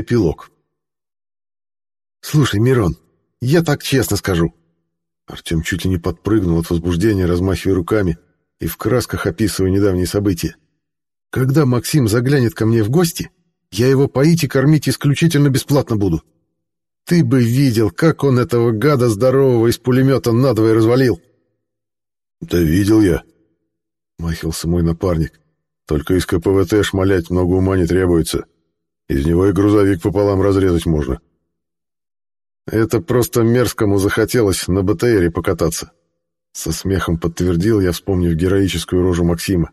Эпилог. «Слушай, Мирон, я так честно скажу». Артем чуть ли не подпрыгнул от возбуждения, размахивая руками и в красках описывая недавние события. «Когда Максим заглянет ко мне в гости, я его поить и кормить исключительно бесплатно буду. Ты бы видел, как он этого гада здорового из пулемета надвое развалил». «Да видел я», — махился мой напарник. «Только из КПВТ шмалять много ума не требуется. Из него и грузовик пополам разрезать можно». Это просто мерзкому захотелось на БТРе покататься. Со смехом подтвердил я, вспомнив героическую рожу Максима.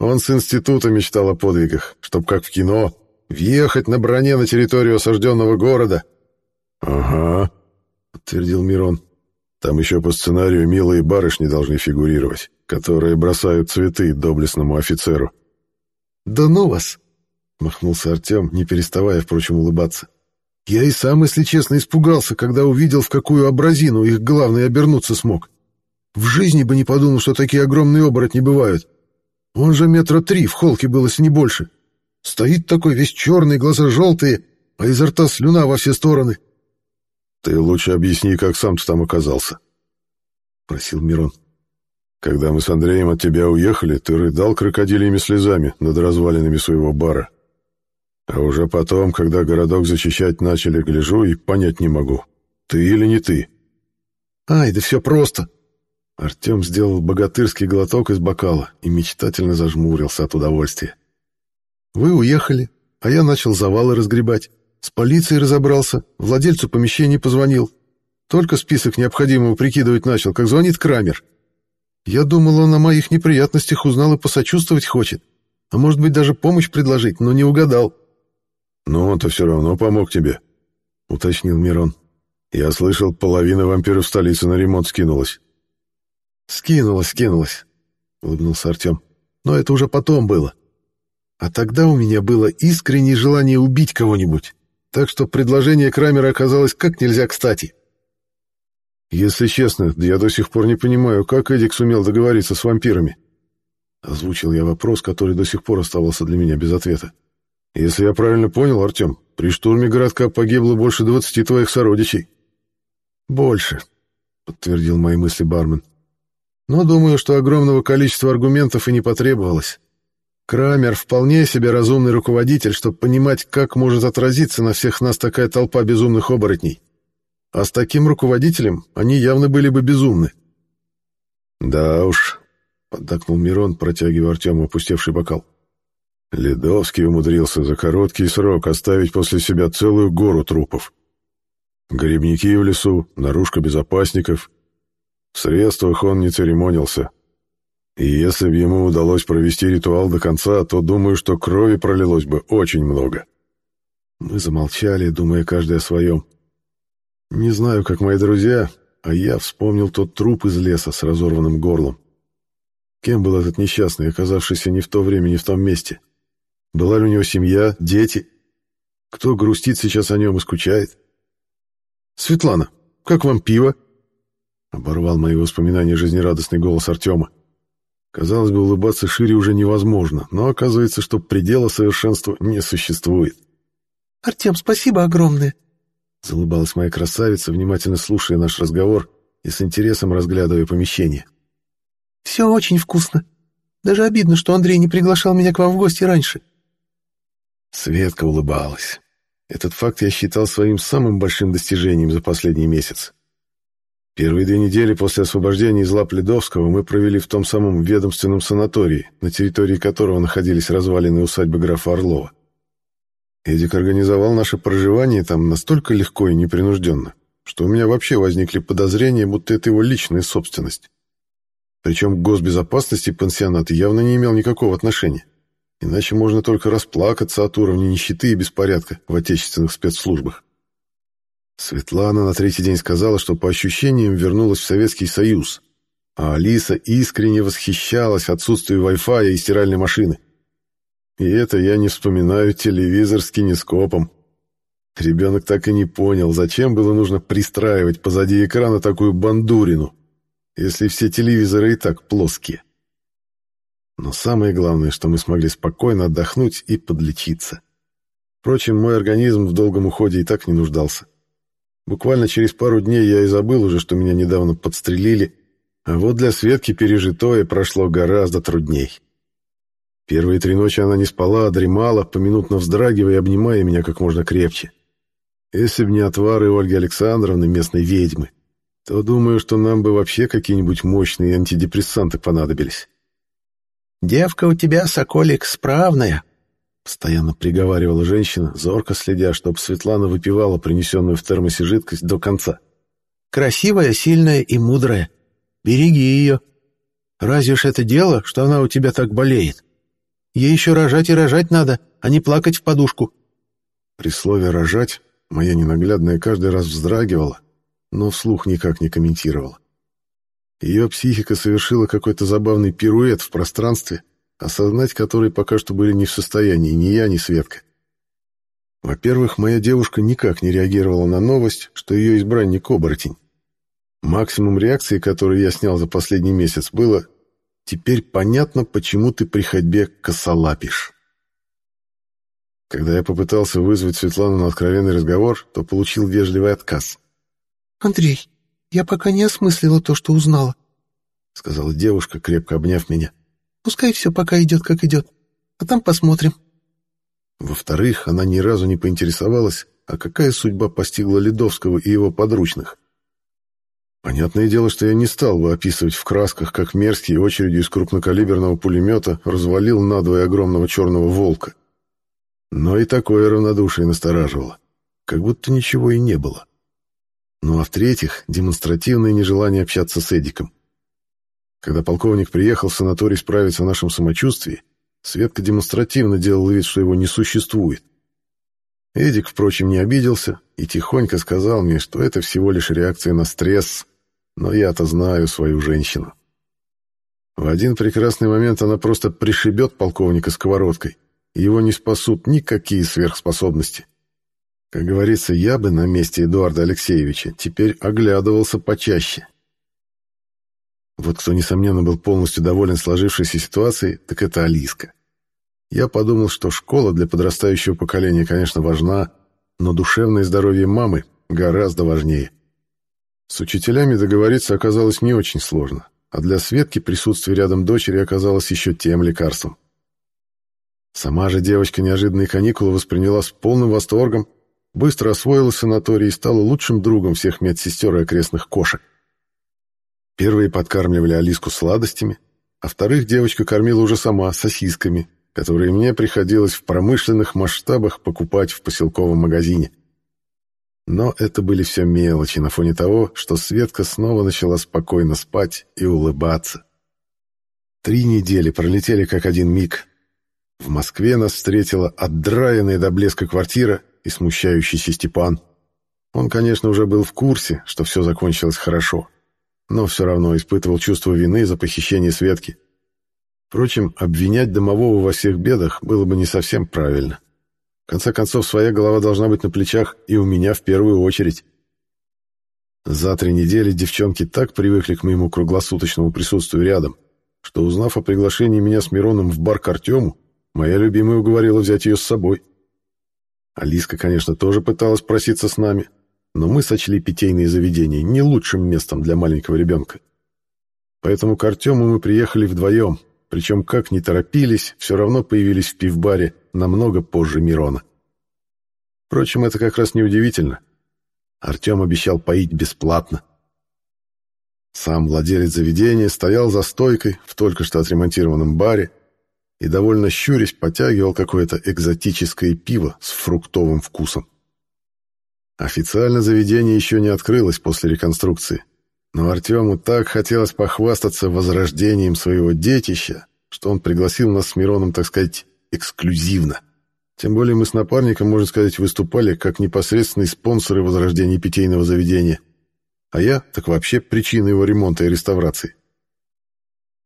Он с института мечтал о подвигах, чтоб, как в кино, въехать на броне на территорию осажденного города. «Ага», — подтвердил Мирон. «Там еще по сценарию милые барышни должны фигурировать, которые бросают цветы доблестному офицеру». «Да ну вас!» — махнулся Артем, не переставая, впрочем, улыбаться. Я и сам, если честно, испугался, когда увидел, в какую образину их главный обернуться смог. В жизни бы не подумал, что такие огромные оборотни бывают. Он же метра три в холке был, если не больше. Стоит такой весь черный, глаза желтые, а изо рта слюна во все стороны. — Ты лучше объясни, как сам ты там оказался, — просил Мирон. — Когда мы с Андреем от тебя уехали, ты рыдал крокодильями слезами над развалинами своего бара. — а уже потом, когда городок защищать начали, гляжу и понять не могу, ты или не ты. Ай, да все просто. Артем сделал богатырский глоток из бокала и мечтательно зажмурился от удовольствия. Вы уехали, а я начал завалы разгребать. С полицией разобрался, владельцу помещения позвонил. Только список необходимого прикидывать начал, как звонит Крамер. Я думал, он о моих неприятностях узнал и посочувствовать хочет. А может быть, даже помощь предложить, но не угадал. «Но он-то все равно помог тебе», — уточнил Мирон. «Я слышал, половина вампиров столицы на ремонт скинулась». «Скинулась, скинулась», — улыбнулся Артем. «Но это уже потом было. А тогда у меня было искреннее желание убить кого-нибудь, так что предложение Крамера оказалось как нельзя кстати». «Если честно, я до сих пор не понимаю, как Эдик сумел договориться с вампирами». Озвучил я вопрос, который до сих пор оставался для меня без ответа. Если я правильно понял, Артем, при штурме городка погибло больше двадцати твоих сородичей. Больше, подтвердил мои мысли бармен. Но думаю, что огромного количества аргументов и не потребовалось. Крамер вполне себе разумный руководитель, чтобы понимать, как может отразиться на всех нас такая толпа безумных оборотней. А с таким руководителем они явно были бы безумны. Да уж, поддакнул Мирон, протягивая Артему опустевший бокал. Ледовский умудрился за короткий срок оставить после себя целую гору трупов. Грибники в лесу, наружка безопасников. В средствах он не церемонился. И если бы ему удалось провести ритуал до конца, то думаю, что крови пролилось бы очень много. Мы замолчали, думая каждый о своем. Не знаю, как мои друзья, а я вспомнил тот труп из леса с разорванным горлом. Кем был этот несчастный, оказавшийся не в то время, не в том месте? — была ли у него семья, дети? Кто грустит сейчас о нем и скучает? «Светлана, как вам пиво?» Оборвал мои воспоминания жизнерадостный голос Артема. Казалось бы, улыбаться шире уже невозможно, но оказывается, что предела совершенства не существует. «Артем, спасибо огромное!» Залыбалась моя красавица, внимательно слушая наш разговор и с интересом разглядывая помещение. «Все очень вкусно. Даже обидно, что Андрей не приглашал меня к вам в гости раньше. Светка улыбалась. Этот факт я считал своим самым большим достижением за последний месяц. Первые две недели после освобождения из лап Ледовского мы провели в том самом ведомственном санатории, на территории которого находились развалины усадьбы графа Орлова. Эдик организовал наше проживание там настолько легко и непринужденно, что у меня вообще возникли подозрения, будто это его личная собственность. Причем к госбезопасности пансионат явно не имел никакого отношения. Иначе можно только расплакаться от уровня нищеты и беспорядка в отечественных спецслужбах. Светлана на третий день сказала, что по ощущениям вернулась в Советский Союз, а Алиса искренне восхищалась отсутствием Wi-Fi и стиральной машины. И это я не вспоминаю телевизор с кинескопом. Ребенок так и не понял, зачем было нужно пристраивать позади экрана такую бандурину, если все телевизоры и так плоские. Но самое главное, что мы смогли спокойно отдохнуть и подлечиться. Впрочем, мой организм в долгом уходе и так не нуждался. Буквально через пару дней я и забыл уже, что меня недавно подстрелили, а вот для Светки пережитое прошло гораздо трудней. Первые три ночи она не спала, а дремала, поминутно вздрагивая и обнимая меня как можно крепче. Если бы не отвары Ольги Александровны, местной ведьмы, то думаю, что нам бы вообще какие-нибудь мощные антидепрессанты понадобились. «Девка у тебя, соколик, справная», — постоянно приговаривала женщина, зорко следя, чтобы Светлана выпивала принесенную в термосе жидкость до конца. «Красивая, сильная и мудрая. Береги ее. Разве ж это дело, что она у тебя так болеет? Ей еще рожать и рожать надо, а не плакать в подушку». При слове «рожать» моя ненаглядная каждый раз вздрагивала, но вслух никак не комментировала. Ее психика совершила какой-то забавный пируэт в пространстве, осознать который пока что были не в состоянии ни я, ни Светка. Во-первых, моя девушка никак не реагировала на новость, что ее избранник — оборотень. Максимум реакции, которую я снял за последний месяц, было «Теперь понятно, почему ты при ходьбе косолапишь». Когда я попытался вызвать Светлану на откровенный разговор, то получил вежливый отказ. «Андрей, я пока не осмыслила то, что узнала», — сказала девушка, крепко обняв меня. «Пускай все пока идет, как идет, а там посмотрим». Во-вторых, она ни разу не поинтересовалась, а какая судьба постигла Ледовского и его подручных. Понятное дело, что я не стал бы описывать в красках, как мерзкий очередью из крупнокалиберного пулемета развалил надвое огромного черного волка. Но и такое равнодушие настораживало, как будто ничего и не было. Ну а в-третьих, демонстративное нежелание общаться с Эдиком. Когда полковник приехал в санаторий справиться о нашем самочувствии, Светка демонстративно делала вид, что его не существует. Эдик, впрочем, не обиделся и тихонько сказал мне, что это всего лишь реакция на стресс, но я-то знаю свою женщину. В один прекрасный момент она просто пришибет полковника сковородкой, и его не спасут никакие сверхспособности. Как говорится, я бы на месте Эдуарда Алексеевича теперь оглядывался почаще. Вот кто, несомненно, был полностью доволен сложившейся ситуацией, так это Алиска. Я подумал, что школа для подрастающего поколения, конечно, важна, но душевное здоровье мамы гораздо важнее. С учителями договориться оказалось не очень сложно, а для Светки присутствие рядом дочери оказалось еще тем лекарством. Сама же девочка неожиданные каникулы восприняла с полным восторгом, быстро освоилась в санатории и стала лучшим другом всех медсестер и окрестных кошек. Первые подкармливали Алиску сладостями, а вторых девочка кормила уже сама сосисками, которые мне приходилось в промышленных масштабах покупать в поселковом магазине. Но это были все мелочи на фоне того, что Светка снова начала спокойно спать и улыбаться. Три недели пролетели как один миг. В Москве нас встретила отдраенная до блеска квартира и смущающийся Степан. Он, конечно, уже был в курсе, что все закончилось хорошо, но все равно испытывал чувство вины за похищение Светки. Впрочем, обвинять домового во всех бедах было бы не совсем правильно. В конце концов, своя голова должна быть на плечах, и у меня в первую очередь. За три недели девчонки так привыкли к моему круглосуточному присутствию рядом, что, узнав о приглашении меня с Мироном в бар к Артему, моя любимая уговорила взять ее с собой. Алиска, конечно, тоже пыталась проситься с нами, но мы сочли питейные заведения не лучшим местом для маленького ребенка. Поэтому к Артему мы приехали вдвоем, причем как ни торопились, все равно появились в пивбаре намного позже Мирона. Впрочем, это как раз неудивительно. Артем обещал поить бесплатно. Сам владелец заведения стоял за стойкой в только что отремонтированном баре и, довольно щурясь, потягивал какое-то экзотическое пиво с фруктовым вкусом. Официально заведение еще не открылось после реконструкции, но Артему так хотелось похвастаться возрождением своего детища, что он пригласил нас с Мироном, так сказать, эксклюзивно. Тем более мы с напарником, можно сказать, выступали как непосредственные спонсоры возрождения питейного заведения, а я так вообще причина его ремонта и реставрации.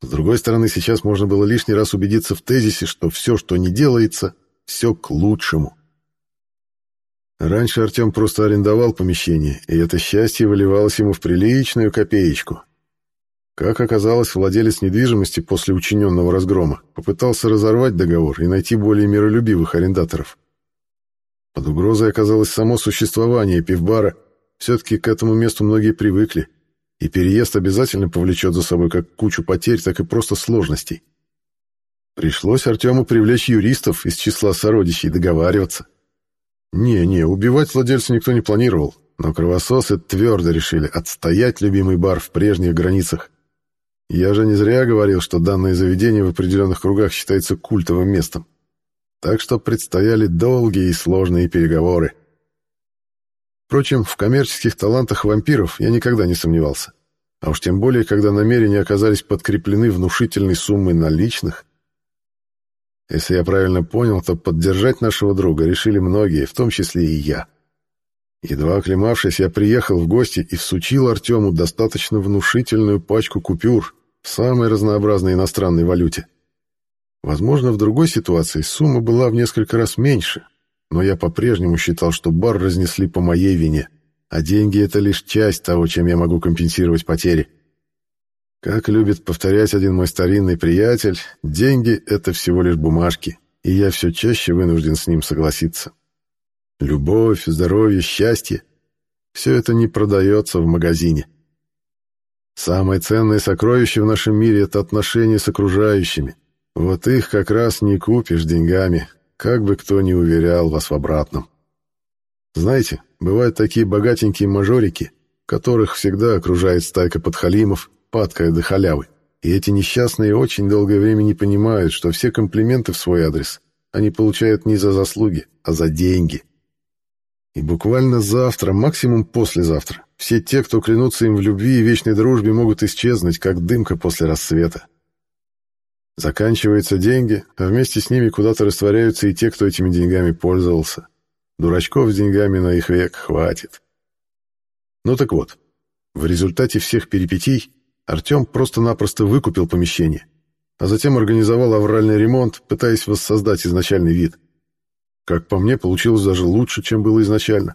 С другой стороны, сейчас можно было лишний раз убедиться в тезисе, что все, что не делается, все к лучшему. Раньше Артем просто арендовал помещение, и это счастье выливалось ему в приличную копеечку. Как оказалось, владелец недвижимости после учиненного разгрома попытался разорвать договор и найти более миролюбивых арендаторов. Под угрозой оказалось само существование пивбара. Все-таки к этому месту многие привыкли, и переезд обязательно повлечет за собой как кучу потерь, так и просто сложностей. Пришлось Артему привлечь юристов из числа сородичей договариваться. Не-не, убивать владельца никто не планировал, но кровососы твердо решили отстоять любимый бар в прежних границах. Я же не зря говорил, что данное заведение в определенных кругах считается культовым местом. Так что предстояли долгие и сложные переговоры. Впрочем, в коммерческих талантах вампиров я никогда не сомневался. А уж тем более, когда намерения оказались подкреплены внушительной суммой наличных. Если я правильно понял, то поддержать нашего друга решили многие, в том числе и я. Едва оклемавшись, я приехал в гости и всучил Артему достаточно внушительную пачку купюр в самой разнообразной иностранной валюте. Возможно, в другой ситуации сумма была в несколько раз меньше, но я по-прежнему считал, что бар разнесли по моей вине, а деньги — это лишь часть того, чем я могу компенсировать потери. Как любит повторять один мой старинный приятель, деньги — это всего лишь бумажки, и я все чаще вынужден с ним согласиться. Любовь, здоровье, счастье — все это не продается в магазине. Самое ценное сокровище в нашем мире — это отношения с окружающими. Вот их как раз не купишь деньгами, как бы кто ни уверял вас в обратном. Знаете, бывают такие богатенькие мажорики, которых всегда окружает стайка подхалимов, падкая до халявы. И эти несчастные очень долгое время не понимают, что все комплименты в свой адрес они получают не за заслуги, а за деньги. И буквально завтра, максимум послезавтра, все те, кто клянутся им в любви и вечной дружбе, могут исчезнуть, как дымка после рассвета. Заканчиваются деньги, а вместе с ними куда-то растворяются и те, кто этими деньгами пользовался. Дурачков с деньгами на их век хватит. Ну так вот, в результате всех перипетий Артем просто-напросто выкупил помещение, а затем организовал авральный ремонт, пытаясь воссоздать изначальный вид. Как по мне, получилось даже лучше, чем было изначально.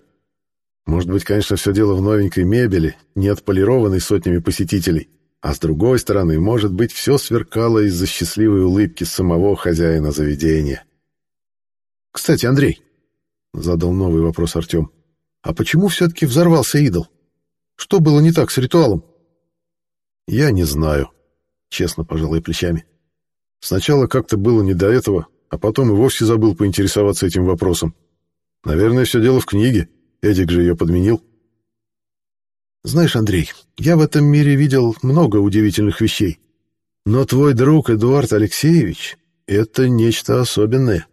Может быть, конечно, все дело в новенькой мебели, не отполированной сотнями посетителей. А с другой стороны, может быть, все сверкало из-за счастливой улыбки самого хозяина заведения. «Кстати, Андрей», — задал новый вопрос Артем, «а почему все-таки взорвался идол? Что было не так с ритуалом?» «Я не знаю», — честно пожал я плечами. «Сначала как-то было не до этого, а потом и вовсе забыл поинтересоваться этим вопросом. Наверное, все дело в книге. Эдик же ее подменил. Знаешь, Андрей, я в этом мире видел много удивительных вещей. Но твой друг Эдуард Алексеевич — это нечто особенное.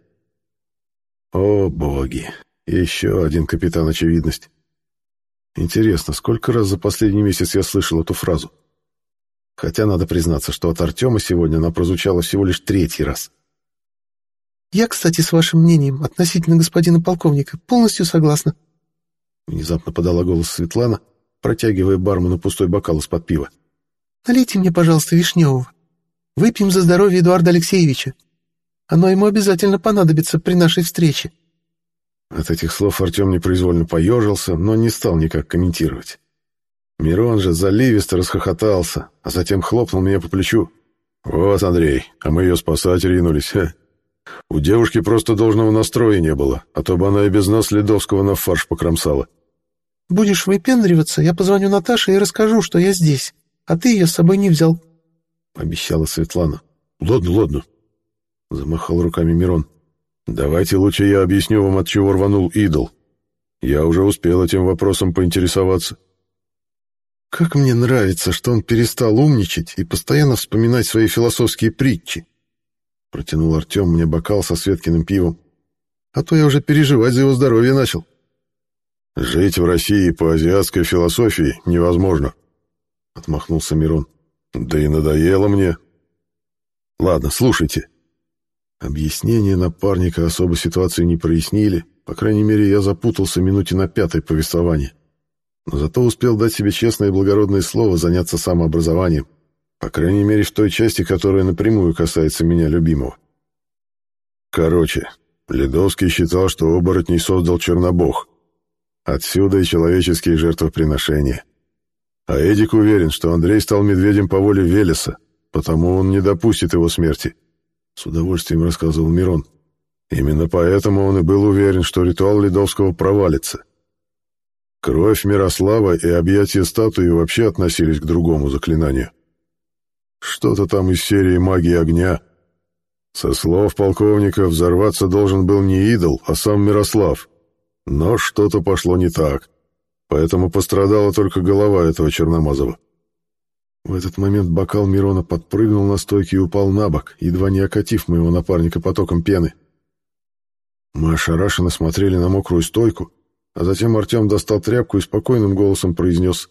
О, боги! Еще один капитан очевидность. Интересно, сколько раз за последний месяц я слышал эту фразу? Хотя надо признаться, что от Артема сегодня она прозвучала всего лишь третий раз. «Я, кстати, с вашим мнением относительно господина полковника полностью согласна», Внезапно подала голос Светлана, протягивая бармену пустой бокал из-под пива. «Налейте мне, пожалуйста, вишневого. Выпьем за здоровье Эдуарда Алексеевича. Оно ему обязательно понадобится при нашей встрече». От этих слов Артем непроизвольно поежился, но не стал никак комментировать. Мирон же заливисто расхохотался, а затем хлопнул меня по плечу. «Вот, Андрей, а мы ее спасать ринулись. Ха. У девушки просто должного настроя не было, а то бы она и без нас Ледовского на фарш покромсала». «Будешь выпендриваться, я позвоню Наташе и расскажу, что я здесь, а ты ее с собой не взял», — обещала Светлана. «Ладно, ладно», — замахал руками Мирон. «Давайте лучше я объясню вам, от чего рванул идол. Я уже успел этим вопросом поинтересоваться». Как мне нравится, что он перестал умничать и постоянно вспоминать свои философские притчи. Протянул Артем мне бокал со Светкиным пивом. А то я уже переживать за его здоровье начал. «Жить в России по азиатской философии невозможно», — отмахнулся Мирон. «Да и надоело мне». «Ладно, слушайте». Объяснения напарника особо ситуацию не прояснили, по крайней мере, я запутался минуте на пятой повествования. Но зато успел дать себе честное и благородное слово заняться самообразованием, по крайней мере, в той части, которая напрямую касается меня любимого. Короче, Ледовский считал, что оборотней создал Чернобог, Отсюда и человеческие жертвоприношения. А Эдик уверен, что Андрей стал медведем по воле Велеса, потому он не допустит его смерти. С удовольствием рассказывал Мирон. Именно поэтому он и был уверен, что ритуал Ледовского провалится. Кровь Мирослава и объятия статуи вообще относились к другому заклинанию. Что-то там из серии магии огня. Со слов полковника, взорваться должен был не идол, а сам Мирослав. Но что-то пошло не так. Поэтому пострадала только голова этого Черномазова. В этот момент бокал Мирона подпрыгнул на стойке и упал на бок, едва не окатив моего напарника потоком пены. Мы ошарашенно смотрели на мокрую стойку, а затем Артем достал тряпку и спокойным голосом произнес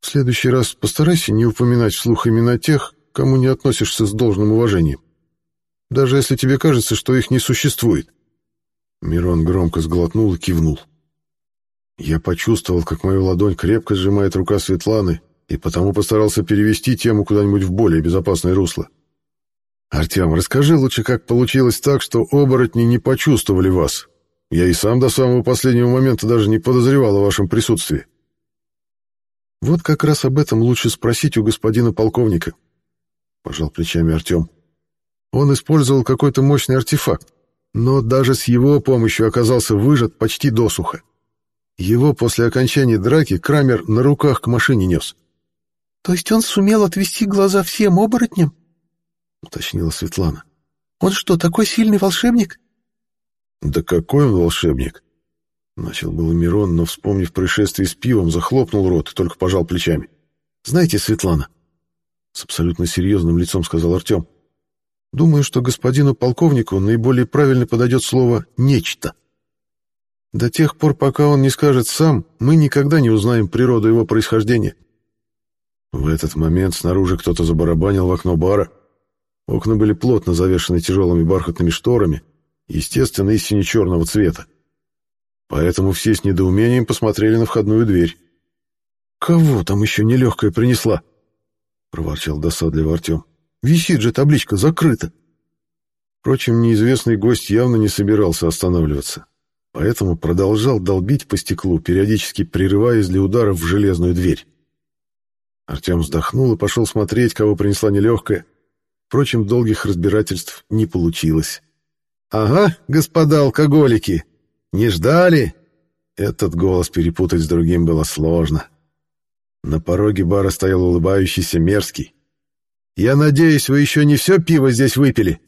«В следующий раз постарайся не упоминать вслух имена тех, кому не относишься с должным уважением, даже если тебе кажется, что их не существует». Мирон громко сглотнул и кивнул. Я почувствовал, как мою ладонь крепко сжимает рука Светланы, и потому постарался перевести тему куда-нибудь в более безопасное русло. «Артем, расскажи лучше, как получилось так, что оборотни не почувствовали вас. Я и сам до самого последнего момента даже не подозревал о вашем присутствии». «Вот как раз об этом лучше спросить у господина полковника», — пожал плечами Артем. «Он использовал какой-то мощный артефакт, но даже с его помощью оказался выжат почти досуха. Его после окончания драки Крамер на руках к машине нес. «То есть он сумел отвести глаза всем оборотням?» — уточнила Светлана. «Он что, такой сильный волшебник?» «Да какой он волшебник!» Начал было Мирон, но, вспомнив происшествие с пивом, захлопнул рот и только пожал плечами. «Знаете, Светлана...» С абсолютно серьезным лицом сказал Артем. «Думаю, что господину полковнику наиболее правильно подойдет слово «нечто». До тех пор, пока он не скажет сам, мы никогда не узнаем природу его происхождения. В этот момент снаружи кто-то забарабанил в окно бара. Окна были плотно завешены тяжелыми бархатными шторами, естественно, из сине-черного цвета. Поэтому все с недоумением посмотрели на входную дверь. «Кого там еще нелегкая принесла?» — проворчал досадливо Артем. «Висит же табличка «Закрыто». Впрочем, неизвестный гость явно не собирался останавливаться поэтому продолжал долбить по стеклу, периодически прерываясь для ударов в железную дверь. Артем вздохнул и пошел смотреть, кого принесла нелегкая. Впрочем, долгих разбирательств не получилось. «Ага, господа алкоголики, не ждали?» Этот голос перепутать с другим было сложно. На пороге бара стоял улыбающийся мерзкий. «Я надеюсь, вы еще не все пиво здесь выпили?»